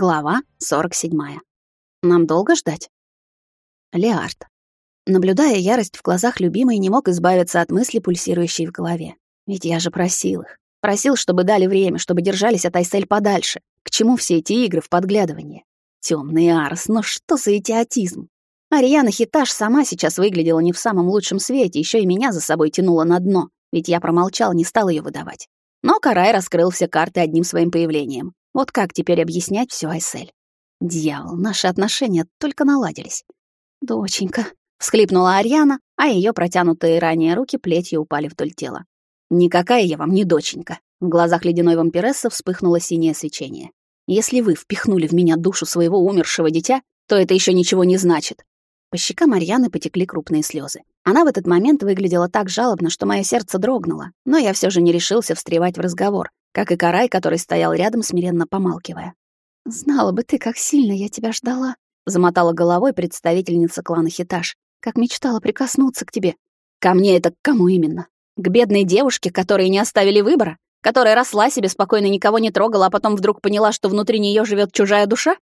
Глава 47. Нам долго ждать? Леард. Наблюдая ярость в глазах любимой, не мог избавиться от мысли, пульсирующей в голове. Ведь я же просил их. Просил, чтобы дали время, чтобы держались от Айсель подальше. К чему все эти игры в подглядывание? Тёмный Арс, ну что за идиотизм? Ариана Хиташ сама сейчас выглядела не в самом лучшем свете, еще и меня за собой тянула на дно, ведь я промолчал, не стал ее выдавать. Но Карай раскрыл все карты одним своим появлением. Вот как теперь объяснять всё Айсель? Дьявол, наши отношения только наладились. «Доченька», — всхлипнула Ариана, а её протянутые ранее руки плетью упали вдоль тела. «Никакая я вам не доченька». В глазах ледяной вампирессы вспыхнуло синее свечение. «Если вы впихнули в меня душу своего умершего дитя, то это ещё ничего не значит». По щекам Марьяны потекли крупные слёзы. Она в этот момент выглядела так жалобно, что моё сердце дрогнуло, но я всё же не решился встревать в разговор, как и Карай, который стоял рядом, смиренно помалкивая. «Знала бы ты, как сильно я тебя ждала», — замотала головой представительница клана Хиташ, «как мечтала прикоснуться к тебе». «Ко мне это к кому именно? К бедной девушке, которой не оставили выбора? Которая росла себе, спокойно никого не трогала, а потом вдруг поняла, что внутри нее живет чужая душа?»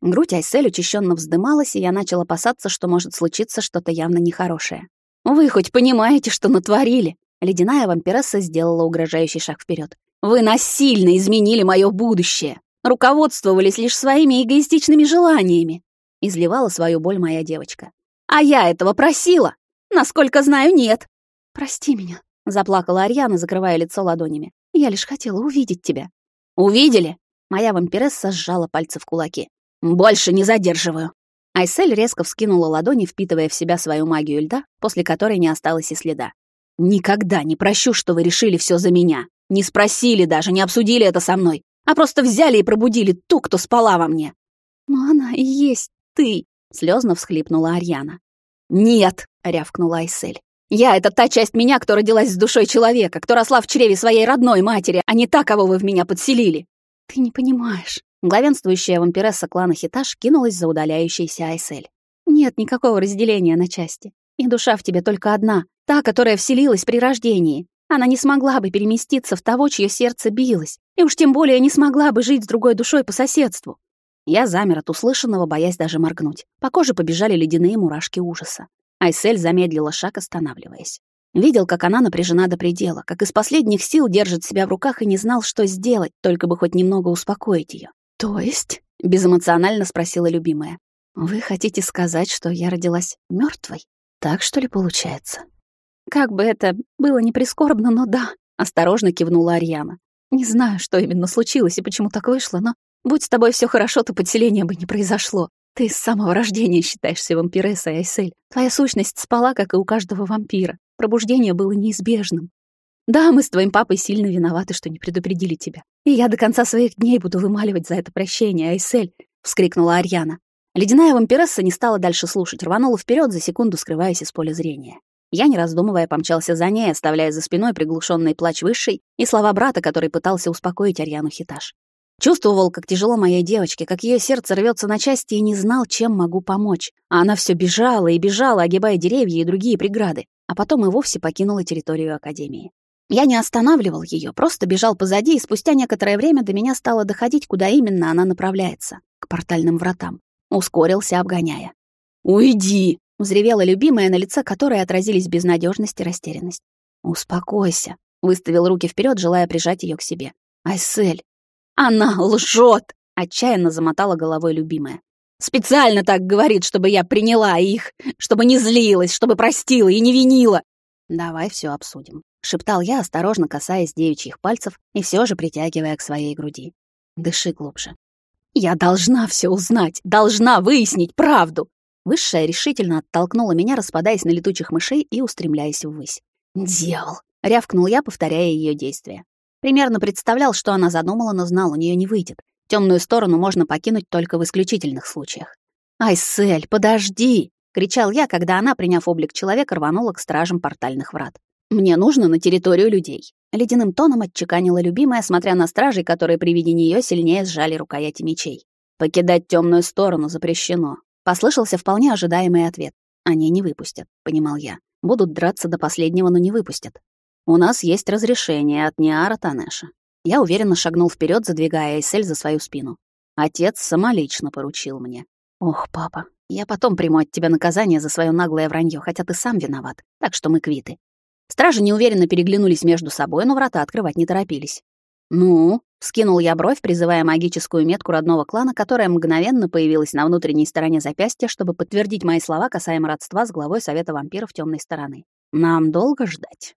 Грудь Айсель учащенно вздымалась, и я начал опасаться, что может случиться что-то явно нехорошее. «Вы хоть понимаете, что натворили?» Ледяная вампиресса сделала угрожающий шаг вперед. Вы насильно изменили мое будущее. Руководствовались лишь своими эгоистичными желаниями. Изливала свою боль моя девочка. А я этого просила. Насколько знаю, нет. Прости меня, заплакала Ариана, закрывая лицо ладонями. Я лишь хотела увидеть тебя. Увидели? Моя вампиресса сжала пальцы в кулаки. Больше не задерживаю. Айсель резко вскинула ладони, впитывая в себя свою магию льда, после которой не осталось и следа. Никогда не прощу, что вы решили все за меня. Не спросили даже, не обсудили это со мной, а просто взяли и пробудили ту, кто спала во мне. Но она и есть ты, слезно всхлипнула Арьяна. Нет, рявкнула Айсель. Я — это та часть меня, кто родилась с душой человека, кто росла в чреве своей родной матери, а не та, кого вы в меня подселили. Ты не понимаешь. Главенствующая вампиресса клана Хиташ кинулась за удаляющейся Айсель. Нет никакого разделения на части. И душа в тебе только одна, та, которая вселилась при рождении. Она не смогла бы переместиться в того, чье сердце билось, и уж тем более не смогла бы жить с другой душой по соседству. Я замер от услышанного, боясь даже моргнуть. По коже побежали ледяные мурашки ужаса. Айсель замедлила шаг, останавливаясь. Видел, как она напряжена до предела, как из последних сил держит себя в руках и не знал, что сделать, только бы хоть немного успокоить ее. «То есть?» — безэмоционально спросила любимая. «Вы хотите сказать, что я родилась мертвой? Так, что ли, получается?» Как бы это было не прискорбно, но да, осторожно кивнула Ариана. Не знаю, что именно случилось и почему так вышло, но будь с тобой все хорошо, то подселение бы не произошло. Ты с самого рождения считаешься вампирессой, Айсель. Твоя сущность спала, как и у каждого вампира. Пробуждение было неизбежным. Да, мы с твоим папой сильно виноваты, что не предупредили тебя. И я до конца своих дней буду вымаливать за это прощение, Айсель, вскрикнула Ариана. Ледяная вампиресса не стала дальше слушать, рванула вперед за секунду, скрываясь из поля зрения. Я, не раздумывая, помчался за ней, оставляя за спиной приглушенный плач высшей и слова брата, который пытался успокоить Арьяну Хиташ. Чувствовал, как тяжело моей девочке, как ее сердце рвется на части и не знал, чем могу помочь. А она все бежала и бежала, огибая деревья и другие преграды, а потом и вовсе покинула территорию Академии. Я не останавливал ее, просто бежал позади, и спустя некоторое время до меня стало доходить, куда именно она направляется — к портальным вратам. Ускорился, обгоняя. «Уйди!» Взревела любимая, на лице которой отразились безнадежность и растерянность. «Успокойся», — выставил руки вперед, желая прижать ее к себе. «Айсель!» «Она лжет!» — отчаянно замотала головой любимая. «Специально так говорит, чтобы я приняла их, чтобы не злилась, чтобы простила и не винила!» «Давай все обсудим», — шептал я, осторожно касаясь девичьих пальцев и все же притягивая к своей груди. «Дыши глубже». «Я должна все узнать, должна выяснить правду!» Высшая решительно оттолкнула меня, распадаясь на летучих мышей и устремляясь ввысь. «Дьявол!» — рявкнул я, повторяя ее действия. Примерно представлял, что она задумала, но знал, у нее не выйдет. Темную сторону можно покинуть только в исключительных случаях. «Айсель, подожди!» — кричал я, когда она, приняв облик человека, рванула к стражам портальных врат. «Мне нужно на территорию людей». Ледяным тоном отчеканила любимая, смотря на стражей, которые при виде нее сильнее сжали рукояти мечей. «Покидать темную сторону запрещено. Послышался вполне ожидаемый ответ. Они не выпустят, понимал я. Будут драться до последнего, но не выпустят. У нас есть разрешение от Ниара Танеша. Я уверенно шагнул вперед, задвигая Эйсель за свою спину. Отец самолично поручил мне. Ох, папа, я потом приму от тебя наказание за свое наглое вранье, хотя ты сам виноват. Так что мы квиты. Стражи неуверенно переглянулись между собой, но врата открывать не торопились. «Ну?» — скинул я бровь, призывая магическую метку родного клана, которая мгновенно появилась на внутренней стороне запястья, чтобы подтвердить мои слова касаемо родства с главой Совета вампиров темной стороны. «Нам долго ждать?»